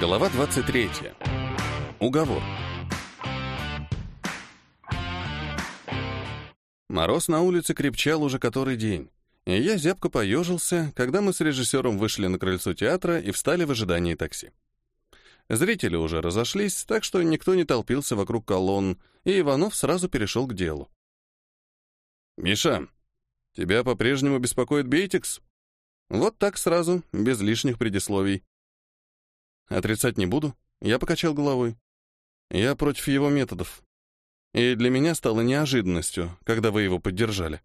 Глава 23. Уговор. Мороз на улице крепчал уже который день, и я зябко поежился, когда мы с режиссером вышли на крыльцо театра и встали в ожидании такси. Зрители уже разошлись, так что никто не толпился вокруг колонн, и Иванов сразу перешел к делу. «Миша, тебя по-прежнему беспокоит Бейтикс?» Вот так сразу, без лишних предисловий. Отрицать не буду, я покачал головой. Я против его методов. И для меня стало неожиданностью, когда вы его поддержали.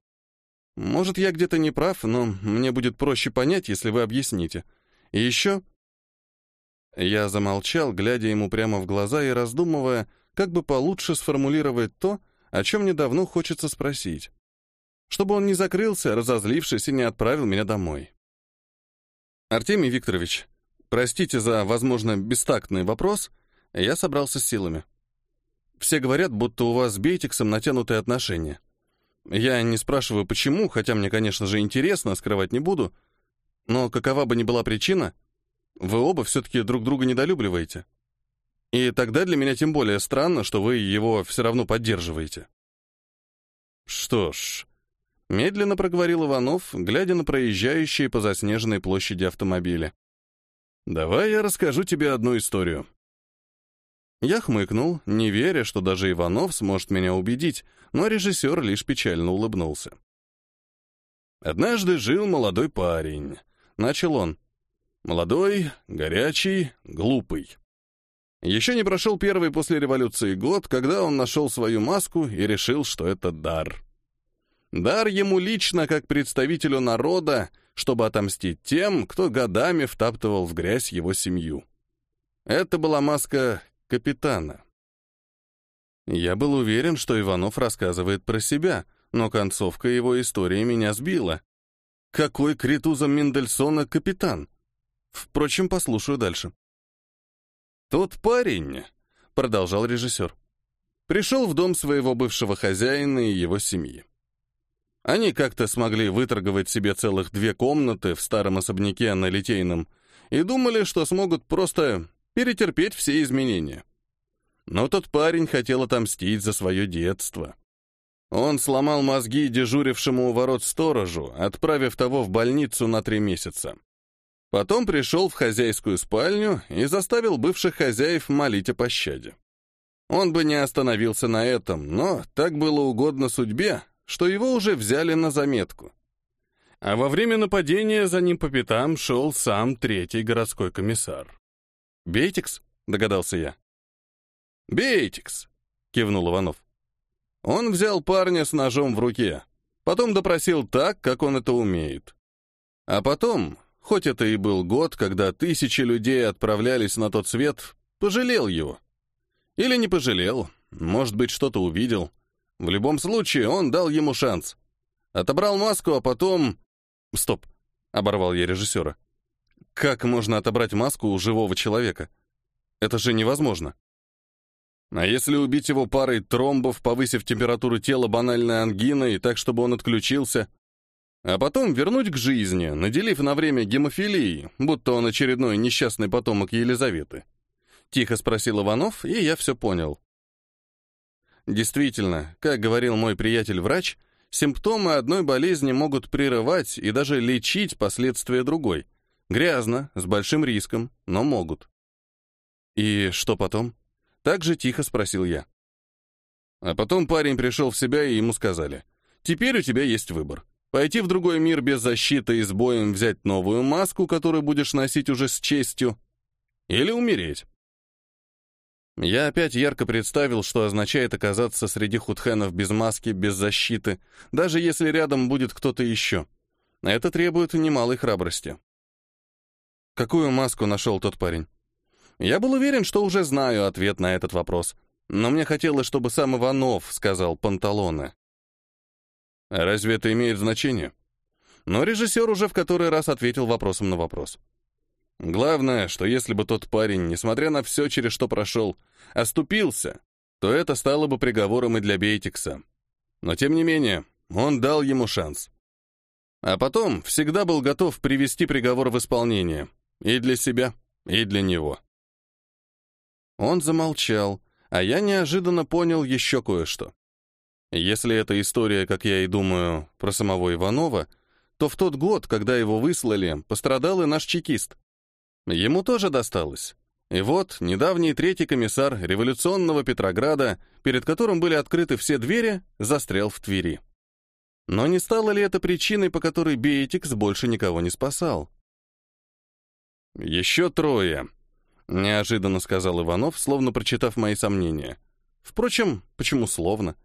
Может, я где-то не прав, но мне будет проще понять, если вы объясните. И еще... Я замолчал, глядя ему прямо в глаза и раздумывая, как бы получше сформулировать то, о чем мне давно хочется спросить. Чтобы он не закрылся, разозлившись, и не отправил меня домой. «Артемий Викторович, простите за, возможно, бестактный вопрос, я собрался с силами. Все говорят, будто у вас с Бейтиксом натянутые отношения. Я не спрашиваю, почему, хотя мне, конечно же, интересно, скрывать не буду, но какова бы ни была причина, вы оба все-таки друг друга недолюбливаете. И тогда для меня тем более странно, что вы его все равно поддерживаете. Что ж, Медленно проговорил Иванов, глядя на проезжающие по заснеженной площади автомобили. «Давай я расскажу тебе одну историю». Я хмыкнул, не веря, что даже Иванов сможет меня убедить, но режиссер лишь печально улыбнулся. «Однажды жил молодой парень», — начал он. «Молодой, горячий, глупый. Еще не прошел первый после революции год, когда он нашел свою маску и решил, что это дар. Дар ему лично, как представителю народа, чтобы отомстить тем, кто годами втаптывал в грязь его семью. Это была маска капитана. Я был уверен, что Иванов рассказывает про себя, но концовка его истории меня сбила. Какой Критуза Мендельсона капитан? Впрочем, послушаю дальше. «Тот парень», — продолжал режиссер, — пришел в дом своего бывшего хозяина и его семьи. Они как-то смогли выторговать себе целых две комнаты в старом особняке на Литейном и думали, что смогут просто перетерпеть все изменения. Но тот парень хотел отомстить за свое детство. Он сломал мозги дежурившему у ворот сторожу, отправив того в больницу на три месяца. Потом пришел в хозяйскую спальню и заставил бывших хозяев молить о пощаде. Он бы не остановился на этом, но так было угодно судьбе, что его уже взяли на заметку. А во время нападения за ним по пятам шел сам третий городской комиссар. «Бейтикс?» — догадался я. «Бейтикс!» — кивнул Иванов. Он взял парня с ножом в руке, потом допросил так, как он это умеет. А потом, хоть это и был год, когда тысячи людей отправлялись на тот свет, пожалел его. Или не пожалел, может быть, что-то увидел. В любом случае, он дал ему шанс. Отобрал маску, а потом... Стоп, оборвал я режиссера. Как можно отобрать маску у живого человека? Это же невозможно. А если убить его парой тромбов, повысив температуру тела банальной ангиной, так, чтобы он отключился, а потом вернуть к жизни, наделив на время гемофилией, будто он очередной несчастный потомок Елизаветы? Тихо спросил Иванов, и я все понял. Действительно, как говорил мой приятель-врач, симптомы одной болезни могут прерывать и даже лечить последствия другой. Грязно, с большим риском, но могут. «И что потом?» Так же тихо спросил я. А потом парень пришел в себя, и ему сказали, «Теперь у тебя есть выбор. Пойти в другой мир без защиты и с боем взять новую маску, которую будешь носить уже с честью, или умереть». Я опять ярко представил, что означает оказаться среди худхенов без маски, без защиты, даже если рядом будет кто-то еще. Это требует немалой храбрости. Какую маску нашел тот парень? Я был уверен, что уже знаю ответ на этот вопрос, но мне хотелось, чтобы сам Иванов сказал панталоны. Разве это имеет значение? Но режиссер уже в который раз ответил вопросом на вопрос. Главное, что если бы тот парень, несмотря на все, через что прошел, оступился, то это стало бы приговором и для Бейтикса. Но тем не менее, он дал ему шанс. А потом всегда был готов привести приговор в исполнение. И для себя, и для него. Он замолчал, а я неожиданно понял еще кое-что. Если эта история, как я и думаю, про самого Иванова, то в тот год, когда его выслали, пострадал и наш чекист. Ему тоже досталось. И вот недавний третий комиссар революционного Петрограда, перед которым были открыты все двери, застрял в Твери. Но не стало ли это причиной, по которой Бейтикс больше никого не спасал? «Еще трое», — неожиданно сказал Иванов, словно прочитав мои сомнения. Впрочем, почему словно?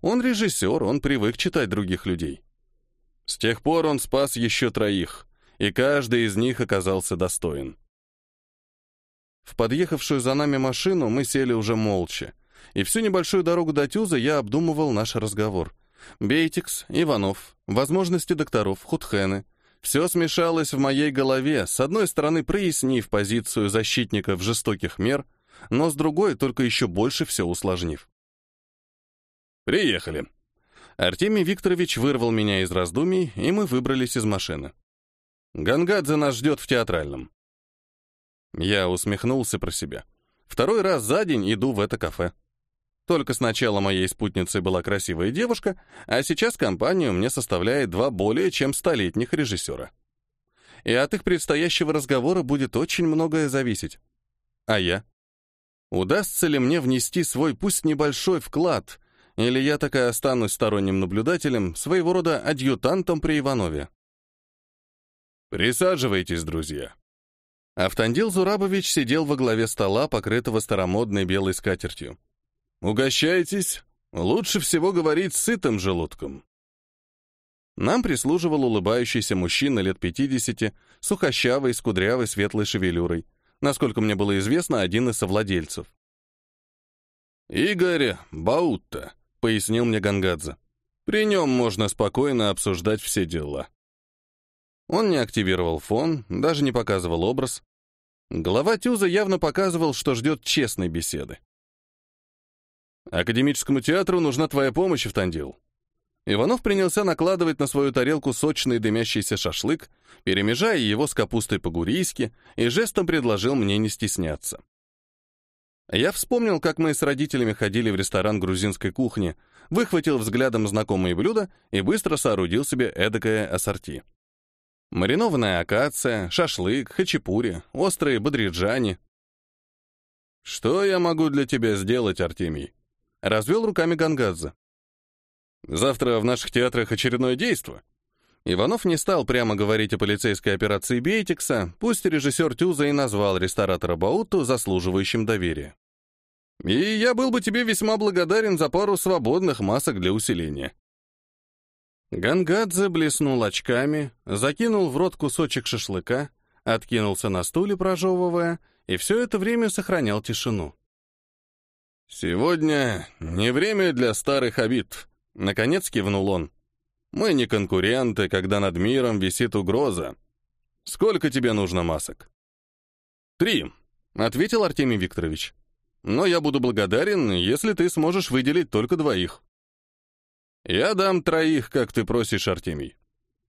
Он режиссер, он привык читать других людей. С тех пор он спас еще троих, и каждый из них оказался достоин. В подъехавшую за нами машину мы сели уже молча, и всю небольшую дорогу до Тюза я обдумывал наш разговор. Бейтикс, Иванов, возможности докторов, худхены. Все смешалось в моей голове, с одной стороны прояснив позицию защитников жестоких мер, но с другой только еще больше все усложнив. «Приехали». Артемий Викторович вырвал меня из раздумий, и мы выбрались из машины. Гангадзе нас ждет в театральном. Я усмехнулся про себя. Второй раз за день иду в это кафе. Только сначала моей спутницей была красивая девушка, а сейчас компанию мне составляет два более чем столетних режиссера. И от их предстоящего разговора будет очень многое зависеть. А я? Удастся ли мне внести свой, пусть небольшой, вклад, или я так и останусь сторонним наблюдателем, своего рода адъютантом при Иванове? Присаживайтесь, друзья. Автандил Зурабович сидел во главе стола, покрытого старомодной белой скатертью. «Угощайтесь. Лучше всего говорить сытым желудком». Нам прислуживал улыбающийся мужчина лет 50, сухощавый, с кудрявой светлой шевелюрой. Насколько мне было известно, один из совладельцев. «Игорь Баутта», — пояснил мне Гангадзе. «При нем можно спокойно обсуждать все дела». Он не активировал фон, даже не показывал образ. Глава Тюза явно показывал, что ждет честной беседы. «Академическому театру нужна твоя помощь, Автандил». Иванов принялся накладывать на свою тарелку сочный дымящийся шашлык, перемежая его с капустой по-гурийски, и жестом предложил мне не стесняться. Я вспомнил, как мы с родителями ходили в ресторан грузинской кухни, выхватил взглядом знакомые блюда и быстро соорудил себе эдакое ассорти. Маринованная акация, шашлык, хачапури, острые бодриджани. «Что я могу для тебя сделать, Артемий?» Развел руками Гангадзе. «Завтра в наших театрах очередное действо». Иванов не стал прямо говорить о полицейской операции Бейтикса, пусть режиссер Тюза и назвал ресторатора Бауту заслуживающим доверия. «И я был бы тебе весьма благодарен за пару свободных масок для усиления». Гангадзе блеснул очками, закинул в рот кусочек шашлыка, откинулся на стуле, прожевывая, и все это время сохранял тишину. «Сегодня не время для старых обид», — наконец кивнул он. «Мы не конкуренты, когда над миром висит угроза. Сколько тебе нужно масок?» «Три», — ответил Артемий Викторович. «Но я буду благодарен, если ты сможешь выделить только двоих». «Я дам троих, как ты просишь, Артемий».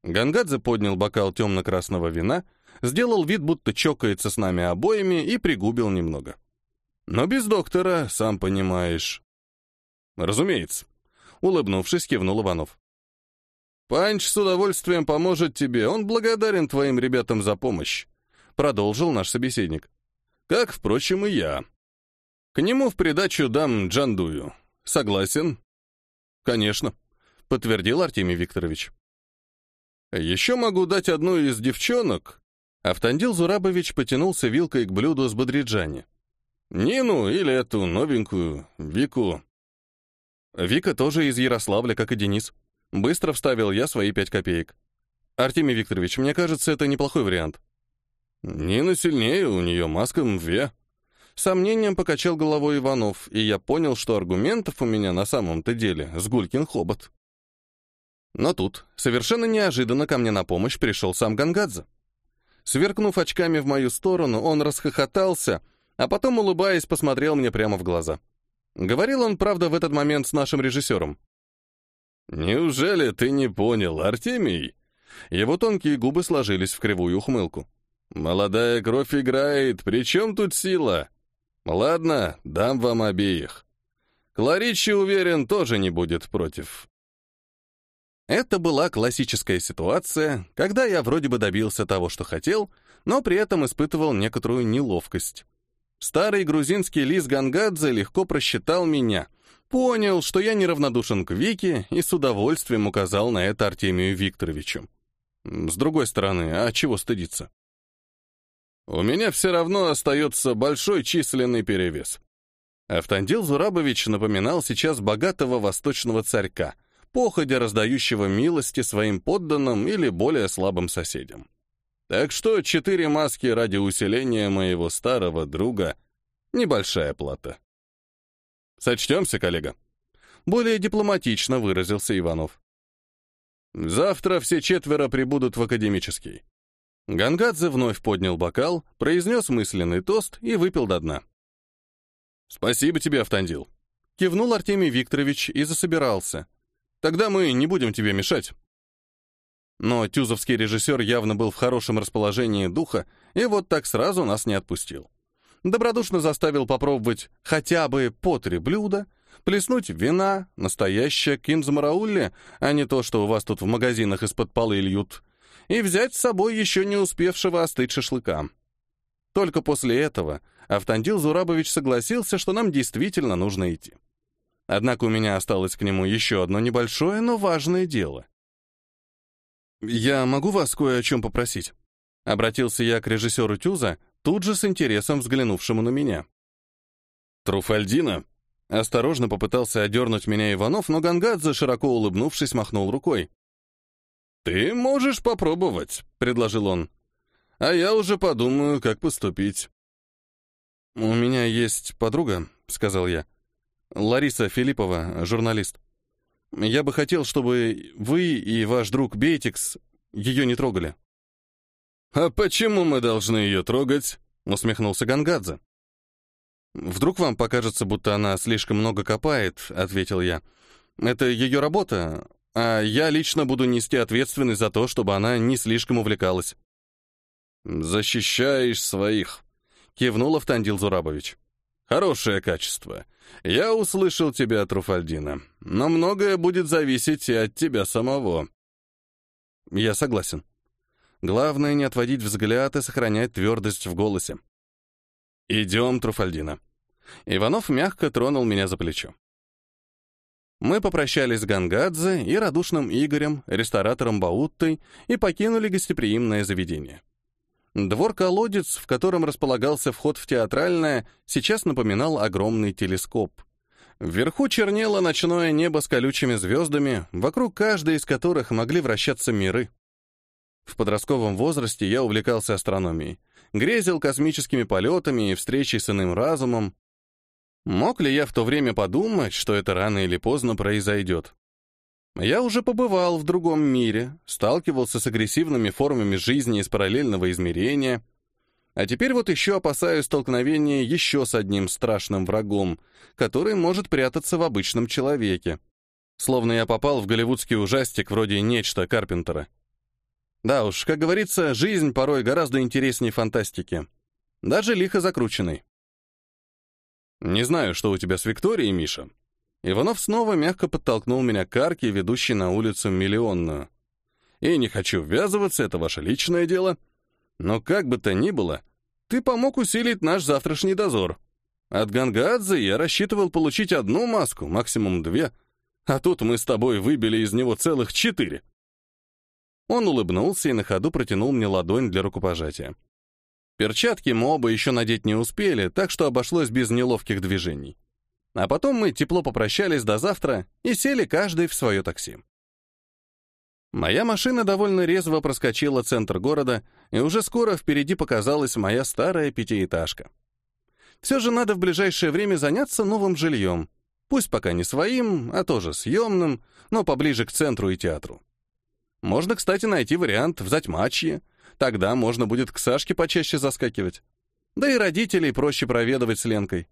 Гангадзе поднял бокал темно-красного вина, сделал вид, будто чокается с нами обоими и пригубил немного. «Но без доктора, сам понимаешь». «Разумеется», — улыбнувшись, кивнул Иванов. «Панч с удовольствием поможет тебе, он благодарен твоим ребятам за помощь», — продолжил наш собеседник. «Как, впрочем, и я. К нему в придачу дам Джандую. Согласен?» «Конечно», подтвердил Артемий Викторович. «Еще могу дать одну из девчонок». Автандил Зурабович потянулся вилкой к блюду с бодриджани. «Нину или эту новенькую, Вику». Вика тоже из Ярославля, как и Денис. Быстро вставил я свои пять копеек. «Артемий Викторович, мне кажется, это неплохой вариант». «Нина сильнее, у нее маска МВ». Сомнением покачал головой Иванов, и я понял, что аргументов у меня на самом-то деле с Гулькин хобот. Но тут, совершенно неожиданно ко мне на помощь пришел сам Гангадзе. Сверкнув очками в мою сторону, он расхохотался, а потом, улыбаясь, посмотрел мне прямо в глаза. Говорил он, правда, в этот момент с нашим режиссером. «Неужели ты не понял, Артемий?» Его тонкие губы сложились в кривую ухмылку. «Молодая кровь играет, при чем тут сила? Ладно, дам вам обеих. Кларичи, уверен, тоже не будет против. Это была классическая ситуация, когда я вроде бы добился того, что хотел, но при этом испытывал некоторую неловкость. Старый грузинский лис Гангадзе легко просчитал меня, понял, что я неравнодушен к Вике и с удовольствием указал на это Артемию Викторовичу. С другой стороны, а чего стыдиться? У меня все равно остается большой численный перевес. Автандил Зурабович напоминал сейчас богатого восточного царька, походя раздающего милости своим подданным или более слабым соседям. Так что четыре маски ради усиления моего старого друга — небольшая плата. Сочтемся, коллега. Более дипломатично выразился Иванов. Завтра все четверо прибудут в академический. Гангадзе вновь поднял бокал, произнес мысленный тост и выпил до дна. «Спасибо тебе, Автандил», — кивнул Артемий Викторович и засобирался. «Тогда мы не будем тебе мешать». Но тюзовский режиссер явно был в хорошем расположении духа и вот так сразу нас не отпустил. Добродушно заставил попробовать хотя бы по три блюда, плеснуть вина, настоящее кинзмараулли, а не то, что у вас тут в магазинах из-под полы льют, и взять с собой еще не успевшего остыть шашлыка. Только после этого Автандил Зурабович согласился, что нам действительно нужно идти. Однако у меня осталось к нему еще одно небольшое, но важное дело. «Я могу вас кое о чем попросить?» Обратился я к режиссеру Тюза, тут же с интересом взглянувшему на меня. «Труфальдина?» Осторожно попытался одернуть меня Иванов, но Гангадзе, широко улыбнувшись, махнул рукой. «Ты можешь попробовать», — предложил он. «А я уже подумаю, как поступить». «У меня есть подруга», — сказал я. «Лариса Филиппова, журналист. Я бы хотел, чтобы вы и ваш друг Бейтикс ее не трогали». «А почему мы должны ее трогать?» — усмехнулся Гангадзе. «Вдруг вам покажется, будто она слишком много копает», — ответил я. «Это ее работа, а я лично буду нести ответственность за то, чтобы она не слишком увлекалась». «Защищаешь своих», — кивнул Автандил Зурабович. «Хорошее качество. Я услышал тебя, Труфальдина, но многое будет зависеть и от тебя самого». «Я согласен. Главное не отводить взгляд и сохранять твердость в голосе». «Идем, Труфальдина». Иванов мягко тронул меня за плечо. Мы попрощались с Гангадзе и радушным Игорем, ресторатором Бауттой, и покинули гостеприимное заведение. Двор-колодец, в котором располагался вход в театральное, сейчас напоминал огромный телескоп. Вверху чернело ночное небо с колючими звездами, вокруг каждой из которых могли вращаться миры. В подростковом возрасте я увлекался астрономией, грезил космическими полетами и встречей с иным разумом, Мог ли я в то время подумать, что это рано или поздно произойдет? Я уже побывал в другом мире, сталкивался с агрессивными формами жизни из параллельного измерения, а теперь вот еще опасаюсь столкновения еще с одним страшным врагом, который может прятаться в обычном человеке. Словно я попал в голливудский ужастик вроде «Нечто» Карпентера. Да уж, как говорится, жизнь порой гораздо интереснее фантастики. Даже лихо закрученной. «Не знаю, что у тебя с Викторией, Миша». Иванов снова мягко подтолкнул меня к арке, ведущей на улицу Миллионную. «И не хочу ввязываться, это ваше личное дело. Но как бы то ни было, ты помог усилить наш завтрашний дозор. От Гангадзе я рассчитывал получить одну маску, максимум две, а тут мы с тобой выбили из него целых четыре». Он улыбнулся и на ходу протянул мне ладонь для рукопожатия. Перчатки мы оба еще надеть не успели, так что обошлось без неловких движений. А потом мы тепло попрощались до завтра и сели каждый в свое такси. Моя машина довольно резво проскочила центр города, и уже скоро впереди показалась моя старая пятиэтажка. Все же надо в ближайшее время заняться новым жильем. Пусть пока не своим, а тоже съемным, но поближе к центру и театру. Можно, кстати, найти вариант в Затьмачье, Тогда можно будет к Сашке почаще заскакивать. Да и родителей проще проведывать с Ленкой.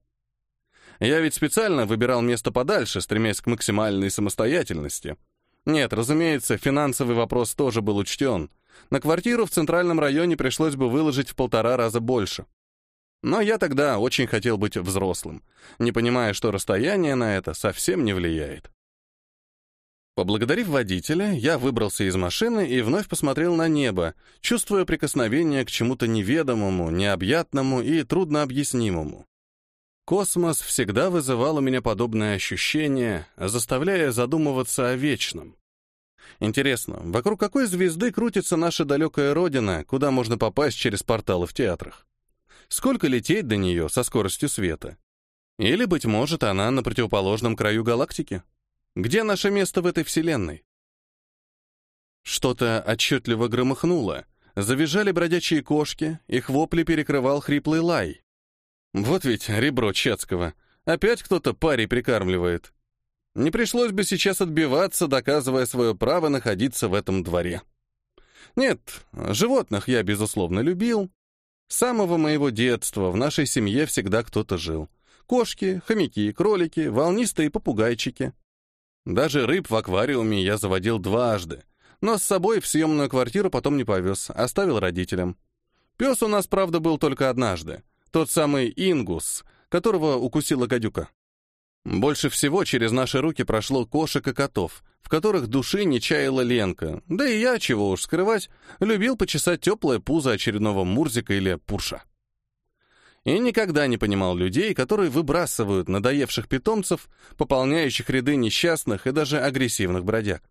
Я ведь специально выбирал место подальше, стремясь к максимальной самостоятельности. Нет, разумеется, финансовый вопрос тоже был учтен. На квартиру в центральном районе пришлось бы выложить в полтора раза больше. Но я тогда очень хотел быть взрослым, не понимая, что расстояние на это совсем не влияет. Поблагодарив водителя, я выбрался из машины и вновь посмотрел на небо, чувствуя прикосновение к чему-то неведомому, необъятному и труднообъяснимому. Космос всегда вызывал у меня подобное ощущение, заставляя задумываться о вечном. Интересно, вокруг какой звезды крутится наша далекая родина, куда можно попасть через порталы в театрах? Сколько лететь до нее со скоростью света? Или, быть может, она на противоположном краю галактики? Где наше место в этой вселенной? Что-то отчетливо громыхнуло. Завизжали бродячие кошки, их вопли перекрывал хриплый лай. Вот ведь ребро Чацкого. Опять кто-то парей прикармливает. Не пришлось бы сейчас отбиваться, доказывая свое право находиться в этом дворе. Нет, животных я, безусловно, любил. С самого моего детства в нашей семье всегда кто-то жил. Кошки, хомяки, кролики, волнистые попугайчики. Даже рыб в аквариуме я заводил дважды, но с собой в съемную квартиру потом не повез, оставил родителям. Пес у нас, правда, был только однажды. Тот самый Ингус, которого укусила гадюка. Больше всего через наши руки прошло кошек и котов, в которых души не чаяла Ленка, да и я, чего уж скрывать, любил почесать теплое пузо очередного Мурзика или Пурша и никогда не понимал людей, которые выбрасывают надоевших питомцев, пополняющих ряды несчастных и даже агрессивных бродяг.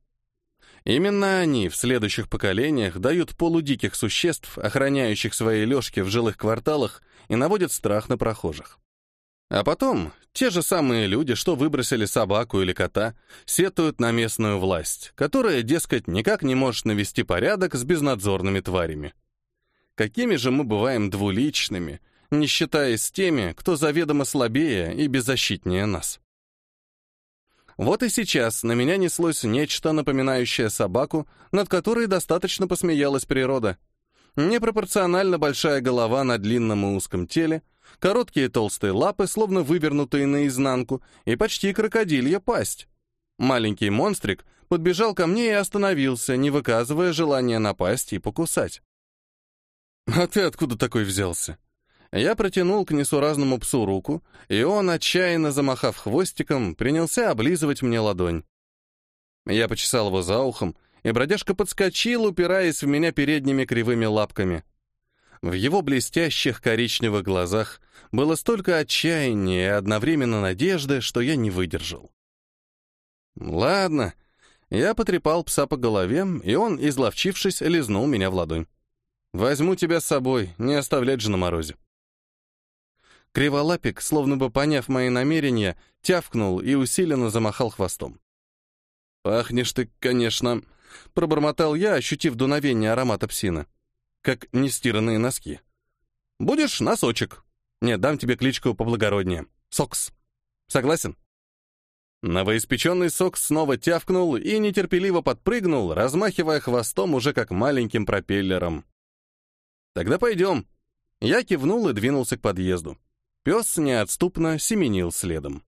Именно они в следующих поколениях дают полудиких существ, охраняющих свои лёжки в жилых кварталах, и наводят страх на прохожих. А потом те же самые люди, что выбросили собаку или кота, сетуют на местную власть, которая, дескать, никак не может навести порядок с безнадзорными тварями. Какими же мы бываем двуличными, не считаясь с теми, кто заведомо слабее и беззащитнее нас. Вот и сейчас на меня неслось нечто, напоминающее собаку, над которой достаточно посмеялась природа. Непропорционально большая голова на длинном и узком теле, короткие толстые лапы, словно вывернутые наизнанку, и почти крокодилья пасть. Маленький монстрик подбежал ко мне и остановился, не выказывая желания напасть и покусать. «А ты откуда такой взялся?» Я протянул к несуразному псу руку, и он, отчаянно замахав хвостиком, принялся облизывать мне ладонь. Я почесал его за ухом, и бродяжка подскочил, упираясь в меня передними кривыми лапками. В его блестящих коричневых глазах было столько отчаяния и одновременно надежды, что я не выдержал. «Ладно». Я потрепал пса по голове, и он, изловчившись, лизнул меня в ладонь. «Возьму тебя с собой, не оставлять же на морозе». Криволапик, словно бы поняв мои намерения, тявкнул и усиленно замахал хвостом. «Пахнешь ты, конечно», — пробормотал я, ощутив дуновение аромата псины. «Как нестиранные носки». «Будешь носочек?» «Нет, дам тебе кличку поблагороднее. Сокс. Согласен?» Новоиспеченный Сокс снова тявкнул и нетерпеливо подпрыгнул, размахивая хвостом уже как маленьким пропеллером. «Тогда пойдем». Я кивнул и двинулся к подъезду. Пес неотступно семенил следом.